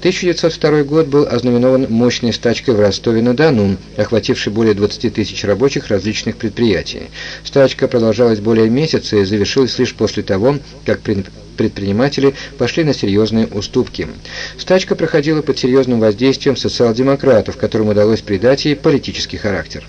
1902 год был ознаменован мощной стачкой в Ростове-на-Дону, охватившей более 20 тысяч рабочих различных предприятий. Стачка продолжалась более месяца и завершилась лишь после того, как предприниматели пошли на серьезные уступки. Стачка проходила под серьезным воздействием социал-демократов, которым удалось придать ей политический характер.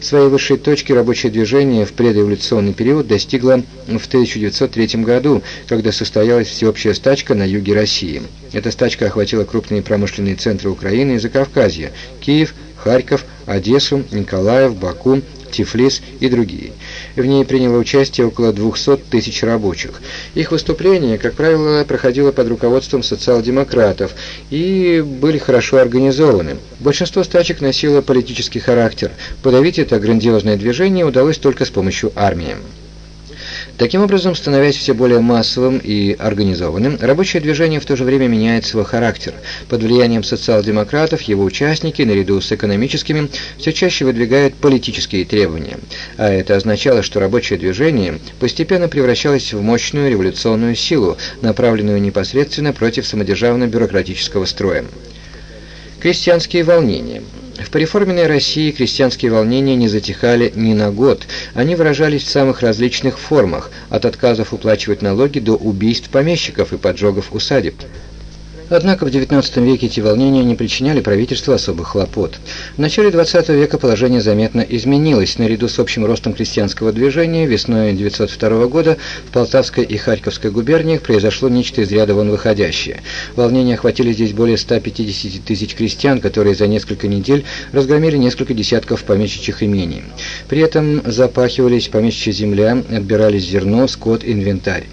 Своей высшей точки рабочее движение в предреволюционный период достигло в 1903 году, когда состоялась всеобщая стачка на юге России. Эта стачка охватила крупные промышленные центры Украины и Закавказья – Киев, Харьков, Одессу, Николаев, Баку, Тифлис и другие. В ней приняло участие около 200 тысяч рабочих. Их выступление, как правило, проходило под руководством социал-демократов и были хорошо организованы. Большинство стачек носило политический характер. Подавить это грандиозное движение удалось только с помощью армии. Таким образом, становясь все более массовым и организованным, рабочее движение в то же время меняет свой характер. Под влиянием социал-демократов его участники, наряду с экономическими, все чаще выдвигают политические требования. А это означало, что рабочее движение постепенно превращалось в мощную революционную силу, направленную непосредственно против самодержавно-бюрократического строя. Крестьянские волнения – в пореформенной России крестьянские волнения не затихали ни на год. Они выражались в самых различных формах, от отказов уплачивать налоги до убийств помещиков и поджогов усадеб. Однако в XIX веке эти волнения не причиняли правительству особых хлопот. В начале XX века положение заметно изменилось. Наряду с общим ростом крестьянского движения весной 1902 года в Полтавской и Харьковской губерниях произошло нечто из ряда вон выходящее. Волнения охватили здесь более 150 тысяч крестьян, которые за несколько недель разгромили несколько десятков помещичьих имений. При этом запахивались помещичья земля, отбирались зерно, скот, инвентарь.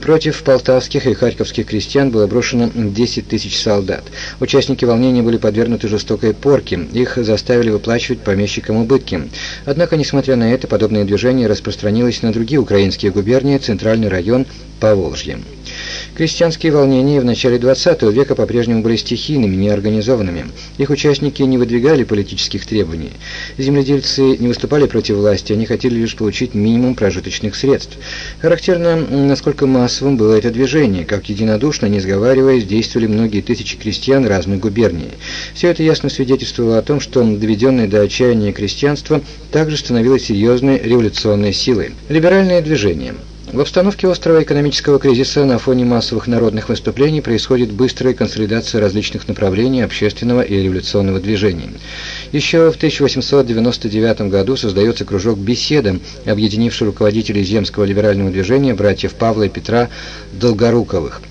Против полтавских и харьковских крестьян было брошено 10 тысяч солдат. Участники волнения были подвергнуты жестокой порке, их заставили выплачивать помещикам убытки. Однако, несмотря на это, подобное движение распространилось на другие украинские губернии, центральный район Поволжья. Крестьянские волнения в начале XX века по-прежнему были стихийными, неорганизованными. Их участники не выдвигали политических требований. Земледельцы не выступали против власти, они хотели лишь получить минимум прожиточных средств. Характерно, насколько массовым было это движение, как единодушно, не сговариваясь, действовали многие тысячи крестьян разных губерний. Все это ясно свидетельствовало о том, что доведенное до отчаяния крестьянство также становилось серьезной революционной силой. Либеральное движение – в обстановке острого экономического кризиса на фоне массовых народных выступлений происходит быстрая консолидация различных направлений общественного и революционного движения. Еще в 1899 году создается кружок «Беседа», объединивший руководителей земского либерального движения братьев Павла и Петра Долгоруковых,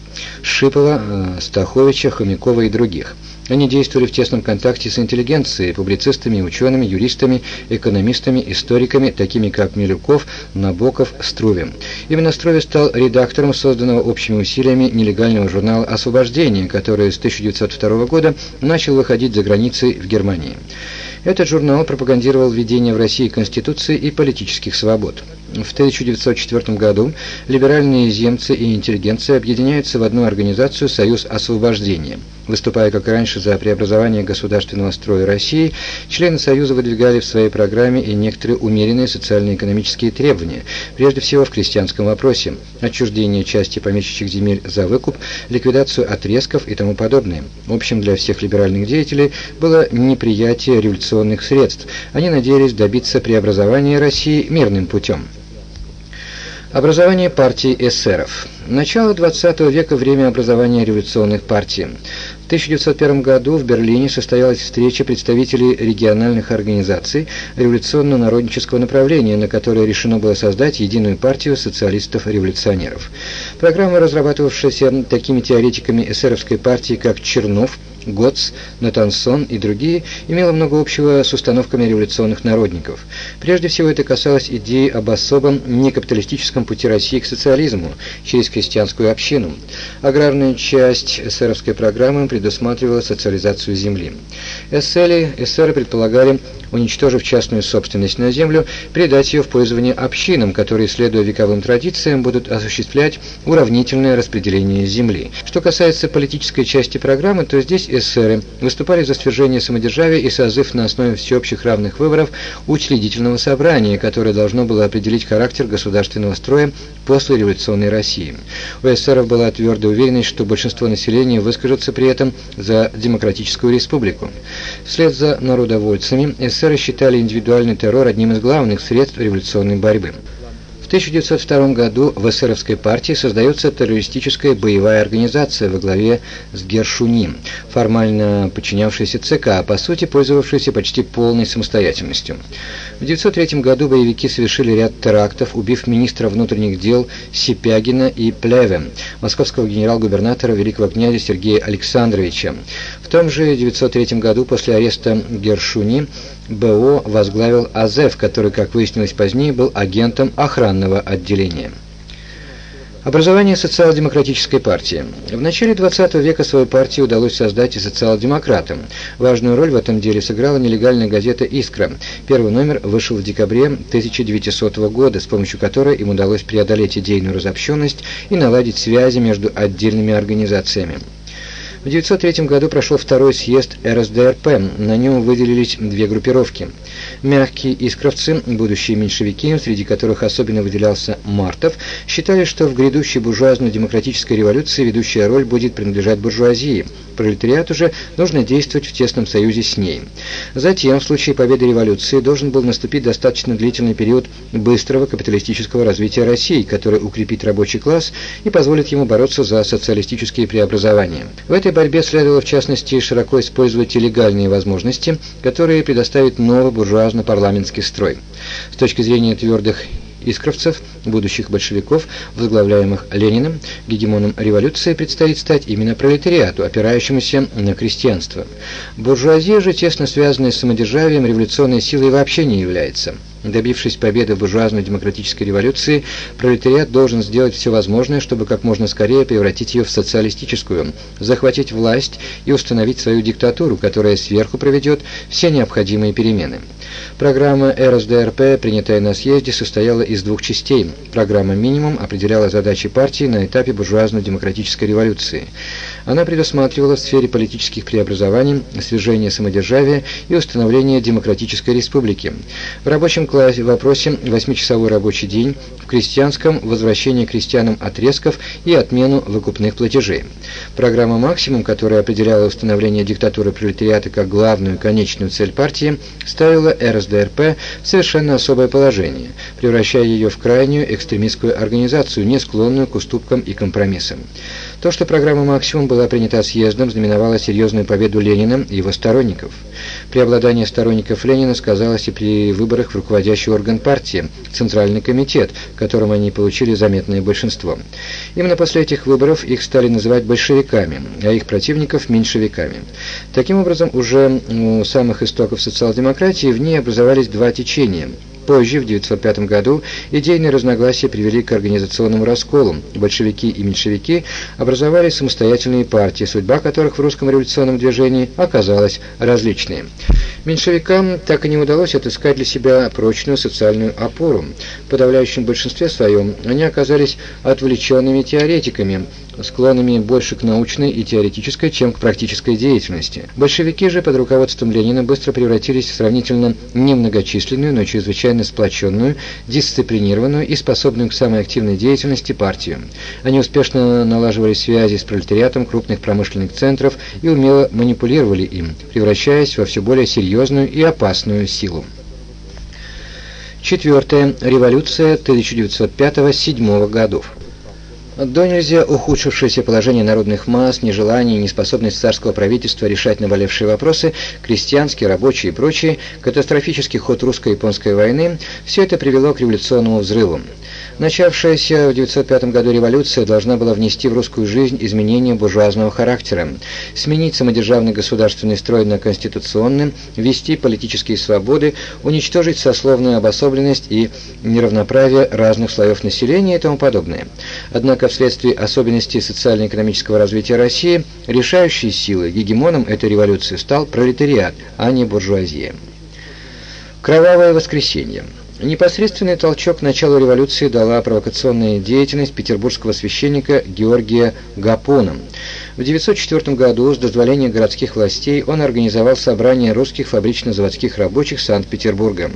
Шипова, э, Стаховича, Хомякова и других – они действовали в тесном контакте с интеллигенцией, публицистами, учеными, юристами, экономистами, историками, такими как Милюков, Набоков, Струве. Именно Струве стал редактором созданного общими усилиями нелегального журнала «Освобождение», который с 1902 года начал выходить за границей в Германии. Этот журнал пропагандировал введение в России Конституции и политических свобод. В 1904 году либеральные земцы и интеллигенция объединяются в одну организацию «Союз освобождения». Выступая, как и раньше, за преобразование государственного строя России, члены Союза выдвигали в своей программе и некоторые умеренные социально-экономические требования, прежде всего в крестьянском вопросе, отчуждение части помещичьих земель за выкуп, ликвидацию отрезков и тому подобное. Общим для всех либеральных деятелей было неприятие революционных средств. Они надеялись добиться преобразования России мирным путем. Образование партии эсеров. Начало 20 века – время образования революционных партий. В 1901 году в Берлине состоялась встреча представителей региональных организаций революционно-народнического направления, на которой решено было создать единую партию социалистов-революционеров. Программа, разрабатывавшаяся такими теоретиками эсеровской партии, как Чернов, Готс, Натансон и другие, имела много общего с установками революционных народников. Прежде всего это касалось идеи об особом некапиталистическом пути России к социализму через крестьянскую общину. Аграрная часть эсеровской программы предусматривала социализацию земли. Эссели, эсеры предполагали, уничтожив частную собственность на землю, передать ее в пользование общинам, которые, следуя вековым традициям, будут осуществлять уравнительное распределение земли. Что касается политической части программы, то здесь эсеры, выступали за свержение самодержавия и созыв на основе всеобщих равных выборов учредительного собрания, которое должно было определить характер государственного строя после революционной России. У эсеров была твердая уверенность, что большинство населения выскажется при этом за демократическую республику. Вслед за народовольцами эсеры считали индивидуальный террор одним из главных средств революционной борьбы. 1902 году в эсеровской партии создается террористическая боевая организация во главе с Гершуним, формально подчинявшаяся ЦК, а по сути пользовавшаяся почти полной самостоятельностью. В 1903 году боевики совершили ряд терактов, убив министра внутренних дел Сипягина и Плеве, московского генерал-губернатора великого князя Сергея Александровича. Том же 1903 году после ареста Гершуни БО возглавил Азеф, который, как выяснилось позднее, был агентом охранного отделения. Образование социал-демократической партии. В начале 20 века свою партию удалось создать и социал-демократам. Важную роль в этом деле сыграла нелегальная газета «Искра». Первый номер вышел в декабре 1900 года, с помощью которой им удалось преодолеть идейную разобщенность и наладить связи между отдельными организациями. В 1903 году прошел второй съезд РСДРП, на нем выделились две группировки. Мягкие искровцы, будущие меньшевики, среди которых особенно выделялся Мартов, считали, что в грядущей буржуазно-демократической революции ведущая роль будет принадлежать буржуазии – Пролетариату же нужно действовать в тесном союзе с ней. Затем, в случае победы революции, должен был наступить достаточно длительный период быстрого капиталистического развития России, который укрепит рабочий класс и позволит ему бороться за социалистические преобразования. В этой борьбе следовало, в частности, широко использовать те легальные возможности, которые предоставит новый буржуазно-парламентский строй. С точки зрения твердых искровцев, будущих большевиков, возглавляемых Лениным, гегемоном революции предстоит стать именно пролетариату, опирающемуся на крестьянство. Буржуазия же, тесно связанная с самодержавием, революционной силой вообще не является. Добившись победы в буржуазной демократической революции, пролетариат должен сделать все возможное, чтобы как можно скорее превратить ее в социалистическую, захватить власть и установить свою диктатуру, которая сверху проведет все необходимые перемены. Программа РСДРП, принятая на съезде, состояла из двух частей. Программа «Минимум» определяла задачи партии на этапе буржуазно-демократической революции. Она предусматривала в сфере политических преобразований свержение самодержавия и установление демократической республики. В рабочем классе вопросе восьмичасовой рабочий день, в крестьянском возвращение крестьянам отрезков и отмену выкупных платежей. Программа «Максимум», которая определяла установление диктатуры пролетариата как главную конечную цель партии, ставила РСДРП в совершенно особое положение, превращая ее в крайнюю экстремистскую организацию, не склонную к уступкам и компромиссам. То, что программа «Максимум» была принята съездом, знаменовало серьезную победу Ленина и его сторонников. Преобладание сторонников Ленина сказалось и при выборах в руководящий орган партии, Центральный комитет, в котором они получили заметное большинство. Именно после этих выборов их стали называть большевиками, а их противников – меньшевиками. Таким образом, уже у самых истоков социал-демократии в ней образовались два течения – Позже, в 1905 году, идейные разногласия привели к организационному расколу. Большевики и меньшевики образовали самостоятельные партии, судьба которых в русском революционном движении оказалась различной. Меньшевикам так и не удалось отыскать для себя прочную социальную опору. В подавляющем большинстве своем они оказались отвлеченными теоретиками, склонными больше к научной и теоретической, чем к практической деятельности. Большевики же под руководством Ленина быстро превратились в сравнительно немногочисленную, но чрезвычайно сплоченную, дисциплинированную и способную к самой активной деятельности партию. Они успешно налаживали связи с пролетариатом крупных промышленных центров и умело манипулировали им, превращаясь во все более серьезную и опасную силу. Четвертое. Революция 1905-1907 годов. До нельзя ухудшившееся положение народных масс, нежелание и неспособность царского правительства решать наболевшие вопросы, крестьянские, рабочие и прочие, катастрофический ход русско-японской войны – все это привело к революционному взрыву. Начавшаяся в 1905 году революция должна была внести в русскую жизнь изменения буржуазного характера, сменить самодержавный государственный строй на конституционный, ввести политические свободы, уничтожить сословную обособленность и неравноправие разных слоев населения и тому подобное. Однако вследствие особенностей социально-экономического развития России, решающей силой, гегемоном этой революции стал пролетариат, а не буржуазия. Кровавое воскресенье. Непосредственный толчок началу революции дала провокационная деятельность петербургского священника Георгия Гапона. В 1904 году с дозволения городских властей он организовал собрание русских фабрично-заводских рабочих Санкт-Петербурга.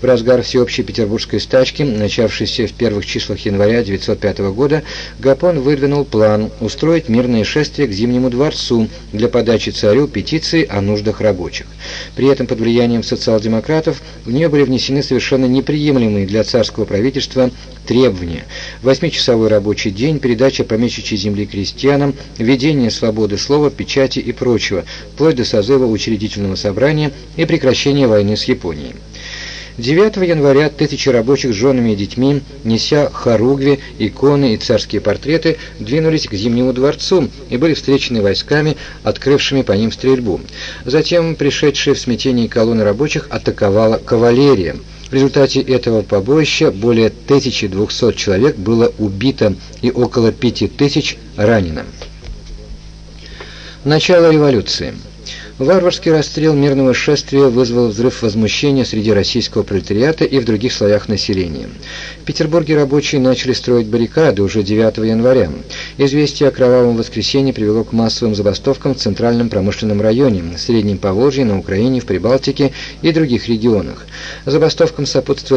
В разгар всеобщей петербургской стачки, начавшейся в первых числах января 1905 года, Гапон выдвинул план устроить мирное шествие к Зимнему дворцу для подачи царю петиции о нуждах рабочих. При этом под влиянием социал-демократов в нее были внесены совершенно неприемлемые для царского правительства требования. Восьмичасовой рабочий день, передача помещичьей земли крестьянам, введение свободы слова, печати и прочего, вплоть до созыва учредительного собрания и прекращения войны с Японией. 9 января тысячи рабочих с женами и детьми, неся хоругви, иконы и царские портреты, двинулись к Зимнему дворцу и были встречены войсками, открывшими по ним стрельбу. Затем пришедшие в смятение колонны рабочих атаковала кавалерия. В результате этого побоища более 1200 человек было убито и около 5000 ранено. Начало революции. Варварский расстрел мирного шествия вызвал взрыв возмущения среди российского пролетариата и в других слоях населения. В Петербурге рабочие начали строить баррикады уже 9 января. Известие о кровавом воскресенье привело к массовым забастовкам в Центральном промышленном районе, Среднем Поволжье, на Украине, в Прибалтике и других регионах. Забастовкам сопутствовали